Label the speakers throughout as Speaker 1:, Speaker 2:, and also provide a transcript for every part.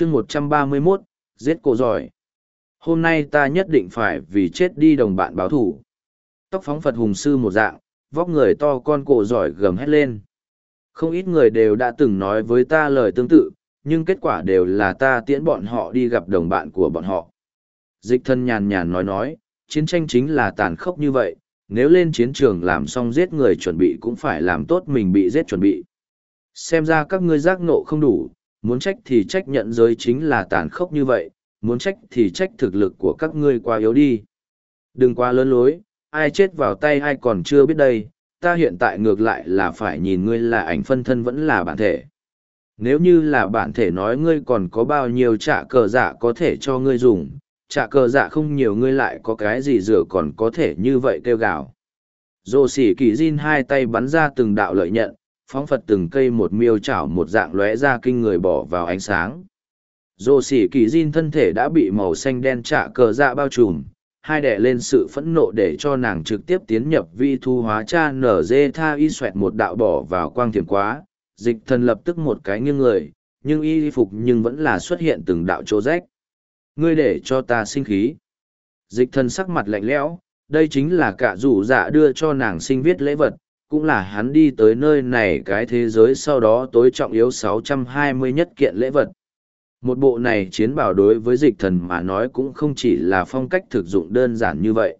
Speaker 1: chương một trăm ba mươi 131, giết cổ giỏi. Hôm nay ta nhất định phải vì chết đi đồng bạn báo thủ. Tóc phóng Phật hùng sư một dạng, vóc người to con cổ giỏi gầm hét lên. Không ít người đều đã từng nói với ta lời tương tự, nhưng kết quả đều là ta tiễn bọn họ đi gặp đồng bạn của bọn họ. Dịch thân nhàn nhàn nói nói, chiến tranh chính là tàn khốc như vậy, nếu lên chiến trường làm xong giết người chuẩn bị cũng phải làm tốt mình bị giết chuẩn bị. Xem ra các ngươi giác nộ không đủ, muốn trách thì trách nhận giới chính là tàn khốc như vậy, muốn trách thì trách thực lực của các ngươi quá yếu đi. Đừng quá lớn lối, ai chết vào tay ai còn chưa biết đây, ta hiện tại ngược lại là phải nhìn ngươi là ảnh phân thân vẫn là bản thể. Nếu như là bản thể nói ngươi còn có bao nhiêu trả cờ dạ có thể cho ngươi dùng, trả cờ dạ không nhiều ngươi lại có cái gì rửa còn có thể như vậy kêu gào. Dô sỉ kỳ Jin hai tay bắn ra từng đạo lợi nhận, phóng phật từng cây một miêu chảo một dạng lóe ra kinh người bỏ vào ánh sáng. Dô sỉ kỳ Jin thân thể đã bị màu xanh đen trả cờ dạ bao trùm, hai đẻ lên sự phẫn nộ để cho nàng trực tiếp tiến nhập vi thu hóa cha nở dê tha y xoẹt một đạo bỏ vào quang thiểm quá, dịch thần lập tức một cái nghiêng người, nhưng y phục nhưng vẫn là xuất hiện từng đạo chỗ rách. Ngươi để cho ta sinh khí. Dịch thần sắc mặt lạnh lẽo, đây chính là cả rủ dạ đưa cho nàng sinh viết lễ vật, cũng là hắn đi tới nơi này cái thế giới sau đó tối trọng yếu 620 nhất kiện lễ vật. Một bộ này chiến bảo đối với dịch thần mà nói cũng không chỉ là phong cách thực dụng đơn giản như vậy.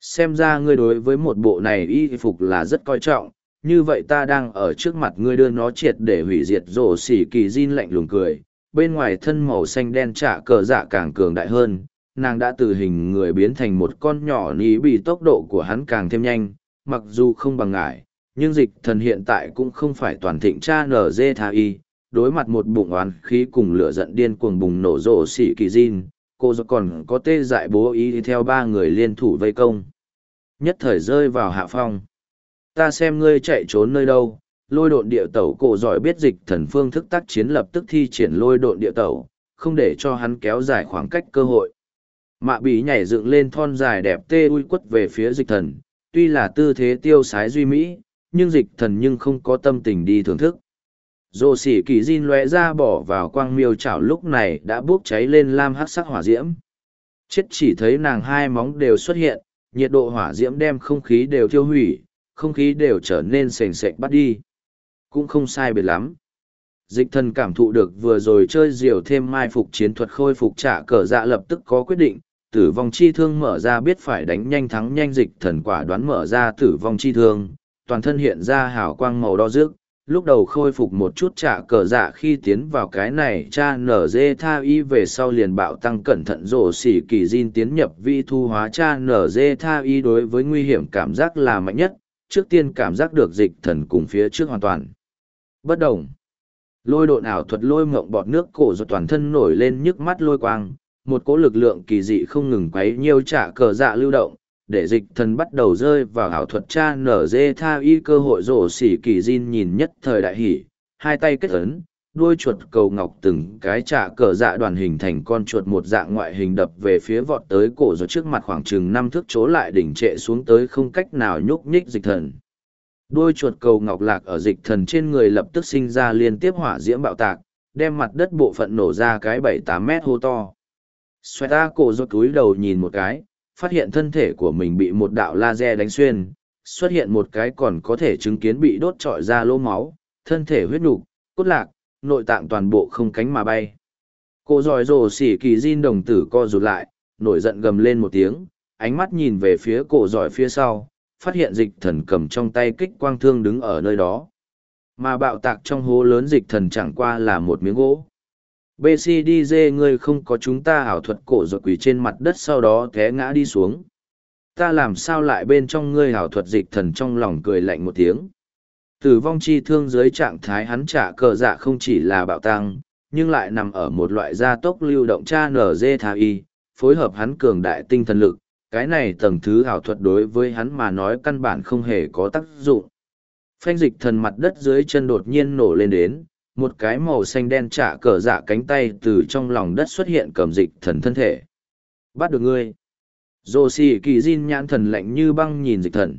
Speaker 1: Xem ra ngươi đối với một bộ này y phục là rất coi trọng, như vậy ta đang ở trước mặt ngươi đưa nó triệt để hủy diệt rổ xỉ kỳ Jin lạnh lùng cười, bên ngoài thân màu xanh đen trả cờ dạ càng cường đại hơn, nàng đã từ hình người biến thành một con nhỏ ní bị tốc độ của hắn càng thêm nhanh, mặc dù không bằng ngại, nhưng dịch thần hiện tại cũng không phải toàn thịnh cha nở dê tha y, đối mặt một bụng oán khí cùng lửa giận điên cuồng bùng nổ rổ xỉ kỳ din, cô còn có tê dại bố ý theo ba người liên thủ vây công. Nhất thời rơi vào hạ phong ta xem ngươi chạy trốn nơi đâu lôi độn địa tẩu cổ giỏi biết dịch thần phương thức tác chiến lập tức thi triển lôi độn địa tẩu không để cho hắn kéo dài khoảng cách cơ hội mạ bí nhảy dựng lên thon dài đẹp tê uy quất về phía dịch thần tuy là tư thế tiêu sái duy mỹ nhưng dịch thần nhưng không có tâm tình đi thưởng thức rồ xỉ kỳ diên lóe ra bỏ vào quang miêu chảo lúc này đã bốc cháy lên lam hắc sắc hỏa diễm chết chỉ thấy nàng hai móng đều xuất hiện nhiệt độ hỏa diễm đem không khí đều thiêu hủy không khí đều trở nên sền sệt bắt đi. Cũng không sai biệt lắm. Dịch thần cảm thụ được vừa rồi chơi diều thêm mai phục chiến thuật khôi phục trả cờ dạ lập tức có quyết định, tử vong chi thương mở ra biết phải đánh nhanh thắng nhanh dịch thần quả đoán mở ra tử vong chi thương, toàn thân hiện ra hào quang màu đỏ rước, lúc đầu khôi phục một chút trả cờ dạ khi tiến vào cái này cha nở dê tha y về sau liền bạo tăng cẩn thận rổ xỉ kỳ diên tiến nhập vi thu hóa cha nở dê tha y đối với nguy hiểm cảm giác là mạnh nhất trước tiên cảm giác được dịch thần cùng phía trước hoàn toàn. Bất đồng. Lôi độn ảo thuật lôi mộng bọt nước cổ rồi toàn thân nổi lên nhức mắt lôi quang, một cỗ lực lượng kỳ dị không ngừng quấy nhiều trả cờ dạ lưu động, để dịch thần bắt đầu rơi vào ảo thuật cha nở dê tha y cơ hội rổ xỉ kỳ diên nhìn nhất thời đại hỷ, hai tay kết ấn, đuôi chuột cầu ngọc từng cái trả cờ dạ đoàn hình thành con chuột một dạng ngoại hình đập về phía vọt tới cổ rồi trước mặt khoảng chừng năm thước chỗ lại đỉnh trệ xuống tới không cách nào nhúc nhích dịch thần. Đuôi chuột cầu ngọc lạc ở dịch thần trên người lập tức sinh ra liên tiếp hỏa diễm bạo tạc, đem mặt đất bộ phận nổ ra cái bảy tám mét hô to. Xoay ta cổ rồi túi đầu nhìn một cái, phát hiện thân thể của mình bị một đạo laser đánh xuyên, xuất hiện một cái còn có thể chứng kiến bị đốt trọi ra lỗ máu, thân thể huyết nục, cốt lạc, nội tạng toàn bộ không cánh mà bay. Cô giỏi rồ xỉ kỳ diên đồng tử co rụt lại, nổi giận gầm lên một tiếng, ánh mắt nhìn về phía cổ giỏi phía sau, phát hiện dịch thần cầm trong tay kích quang thương đứng ở nơi đó. Mà bạo tạc trong hố lớn dịch thần chẳng qua là một miếng gỗ. BCDZ ngươi không có chúng ta ảo thuật cổ rồi quỷ trên mặt đất sau đó té ngã đi xuống. Ta làm sao lại bên trong ngươi ảo thuật dịch thần trong lòng cười lạnh một tiếng tử vong chi thương dưới trạng thái hắn trả cờ dạ không chỉ là bạo tăng, nhưng lại nằm ở một loại gia tốc lưu động cha NG thà y, phối hợp hắn cường đại tinh thần lực, cái này tầng thứ ảo thuật đối với hắn mà nói căn bản không hề có tác dụng. Phanh dịch thần mặt đất dưới chân đột nhiên nổ lên đến, một cái màu xanh đen trả cờ dạ cánh tay từ trong lòng đất xuất hiện cầm dịch thần thân thể. Bắt được ngươi. Dô xì kỳ Jin nhãn thần lạnh như băng nhìn dịch thần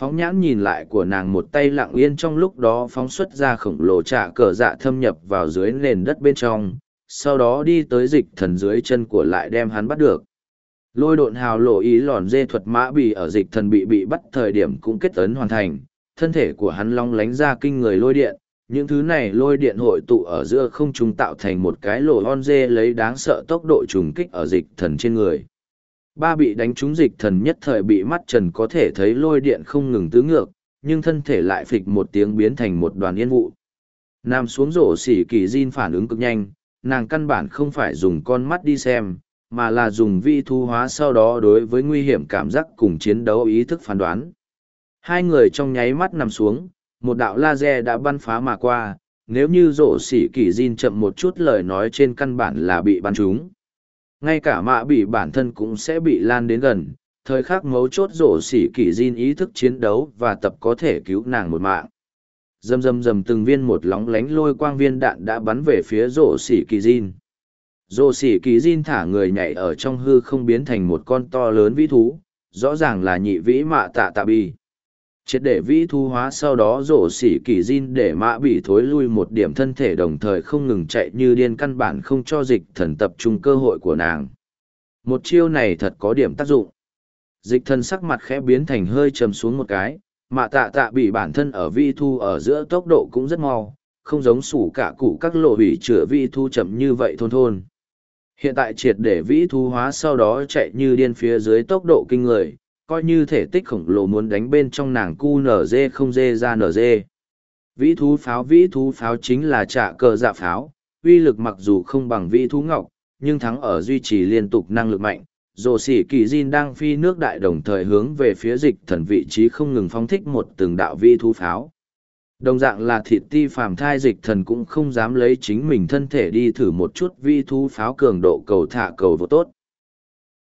Speaker 1: phóng nhãn nhìn lại của nàng một tay lặng yên trong lúc đó phóng xuất ra khổng lồ trả cờ dạ thâm nhập vào dưới nền đất bên trong sau đó đi tới dịch thần dưới chân của lại đem hắn bắt được. Lôi độn hào lộ ý lòn dê thuật mã bì ở dịch thần bị bị bắt thời điểm cũng kết ấn hoàn thành, thân thể của hắn long lánh ra kinh người lôi điện, những thứ này lôi điện hội tụ ở giữa không trung tạo thành một cái lỗ hon dê lấy đáng sợ tốc độ trùng kích ở dịch thần trên người. Ba bị đánh trúng dịch thần nhất thời bị mắt trần có thể thấy lôi điện không ngừng tứ ngược, nhưng thân thể lại phịch một tiếng biến thành một đoàn yên vụ. Nam xuống rổ xỉ kỳ Jin phản ứng cực nhanh, nàng căn bản không phải dùng con mắt đi xem, mà là dùng vi thu hóa sau đó đối với nguy hiểm cảm giác cùng chiến đấu ý thức phán đoán. Hai người trong nháy mắt nằm xuống, một đạo laser đã bắn phá mà qua, nếu như rổ xỉ kỳ Jin chậm một chút lời nói trên căn bản là bị bắn trúng. Ngay cả mạ bị bản thân cũng sẽ bị lan đến gần, thời khắc mấu chốt rổ xỉ kỳ Jin ý thức chiến đấu và tập có thể cứu nàng một mạng. Dầm dầm dầm từng viên một lóng lánh lôi quang viên đạn đã bắn về phía rổ xỉ kỳ Jin. Rổ xỉ kỳ Jin thả người nhảy ở trong hư không biến thành một con to lớn vĩ thú, rõ ràng là nhị vĩ mạ tạ tạ bì triệt để vĩ thu hóa sau đó rổ xỉ kỳ diên để mã bị thối lui một điểm thân thể đồng thời không ngừng chạy như điên căn bản không cho dịch thần tập trung cơ hội của nàng. Một chiêu này thật có điểm tác dụng. Dịch thần sắc mặt khẽ biến thành hơi chầm xuống một cái mạ tạ tạ bị bản thân ở vi thu ở giữa tốc độ cũng rất mau, không giống sủ cả cụ các lộ hủy chữa vi thu chậm như vậy thôn thôn. Hiện tại triệt để vĩ thu hóa sau đó chạy như điên phía dưới tốc độ kinh người coi như thể tích khổng lồ muốn đánh bên trong nàng cu nở dê không dê ra nở dê. Vĩ thú pháo vĩ thú pháo chính là trả cờ dạ pháo, uy lực mặc dù không bằng vĩ thú ngọc, nhưng thắng ở duy trì liên tục năng lực mạnh. Rồ sỉ kỳ diên đang phi nước đại đồng thời hướng về phía dịch thần vị trí không ngừng phóng thích một từng đạo vĩ thú pháo. Đồng dạng là thịt ti phàm thai dịch thần cũng không dám lấy chính mình thân thể đi thử một chút vi thú pháo cường độ cầu thả cầu vô tốt.